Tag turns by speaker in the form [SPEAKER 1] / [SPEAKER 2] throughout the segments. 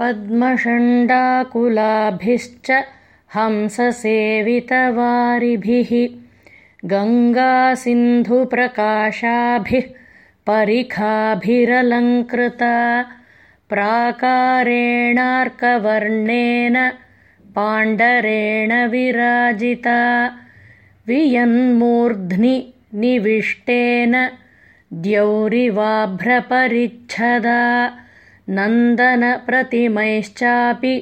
[SPEAKER 1] पद्मषण्डाकुलाभिश्च हंससेवितवारिभिः गङ्गासिन्धुप्रकाशाभिः परिखाभिरलङ्कृता प्राकारेणार्कवर्णेन पाण्डरेण विराजिता वियन्मूर्ध्नि निविष्टेन द्यौरिवाभ्रपरिच्छदा नन्दनप्रतिमैश्चापि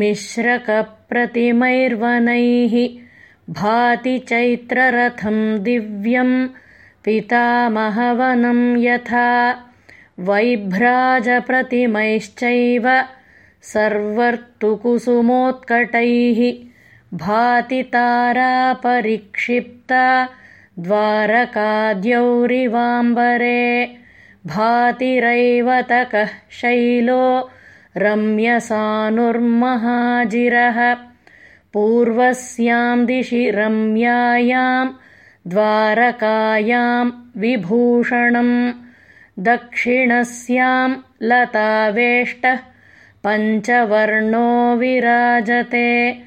[SPEAKER 1] मिश्रकप्रतिमैर्वनैः भाति चैत्ररथं दिव्यं पितामहवनं यथा वैभ्राजप्रतिमैश्चैव सर्वर्तुकुसुमोत्कटैः भाति तारापरिक्षिप्ता द्वारकाद्यौरिवाम्बरे भातिरैवतकः शैलो रम्यसानुर्महाजिरः। पूर्वस्यां दिशि रम्यायां द्वारकायां विभूषणम्। दक्षिणस्यां लतावेष्टः पञ्चवर्णो विराजते।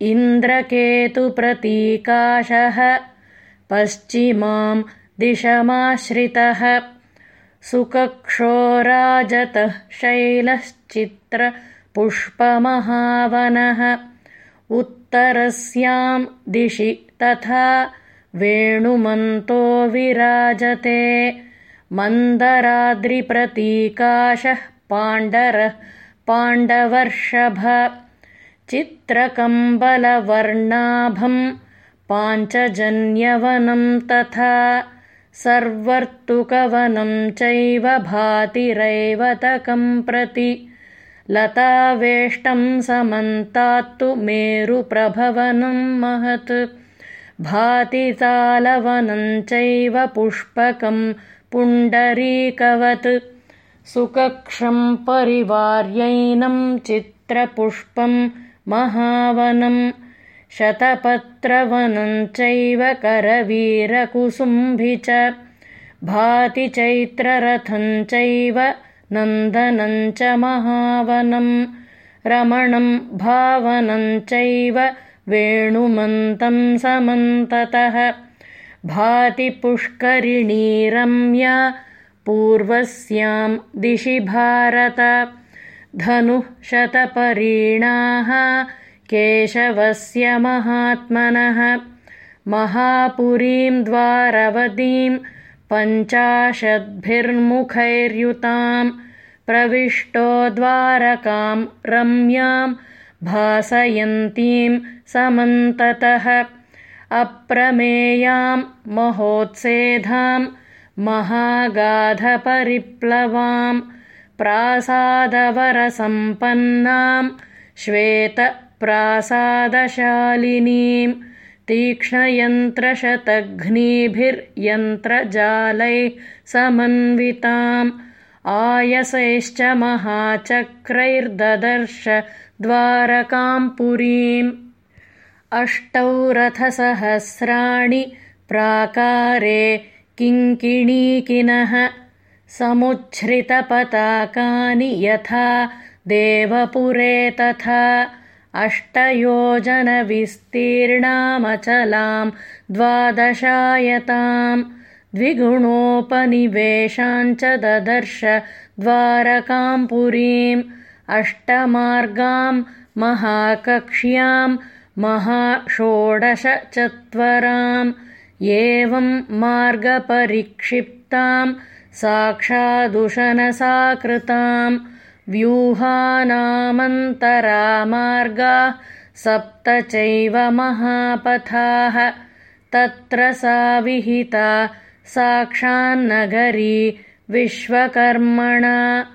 [SPEAKER 1] इन्द्रकेतुप्रतीकाशः पश्चिमां दिशमाश्रितः सुकक्षोराजतः शैलश्चित्रपुष्पमहावनः उत्तरस्यां दिशि तथा वेणुमन्तो विराजते। मन्दराद्रिप्रतीकाशः पाण्डरः पाण्डवर्षभ। चित्रकम्बलवर्णाभं पाञ्चजन्यवनं तथा सर्वर्तुकवनं चैव भातिरैवतकं प्रति। लतावेष्टं समन्तात्तु मेरुप्रभवनं महत्। भातितालवनं चैव पुष्पकं पुण्डरीकवत्। सुकक्षं परिवार्यैनं चित्रपुष्पं महावनं शतपत्रवनं चैव करवीरकुसुम्भि च भाति चैत्ररथं चैव नन्दनं च महावनं। रमणं भावनं चैव वेणुमन्तं समन्ततः। भाति पुष्करिणी रम्या पूर्वस्यां दिशि भारत। धनुः शतपरीणाः केशवस्य महात्मनः महापुरीं द्वारवतीं पञ्चाशद्भिर्मुखैर्युतां प्रविष्टो द्वारकां रम्यां भासयन्तीं समन्ततः अप्रमेयां महोत्सेधां महागाधपरिप्लवां प्रासादवरसम्पन्नां श्वेतप्रासादशालिनीं तीक्ष्णयन्त्रशतघ्निभिर्यन्त्रजालैः समन्विताम् आयसैश्च महाचक्रैर्ददर्श द्वारकां पुरीम् अष्टौ रथसहस्राणि प्राकारे किङ्किणीकिनः समुच्छ्रितपताकानि यथा देवपुरे तथा अष्टयोजनविस्तीर्णामचलां द्वादशायतां द्विगुणोपनिवेशाञ्च ददर्श द्वारकां पुरीम् अष्टमार्गां महाकक्ष्यां महाषोडशचत्वराम् एवं मार्गपरिक्षिप्तां साक्षादुशनसाकृतां व्यूहानामन्तरामार्गाः सप्त चैव महापथाः। तत्र सा विहिता साक्षान्नगरी विश्वकर्मणा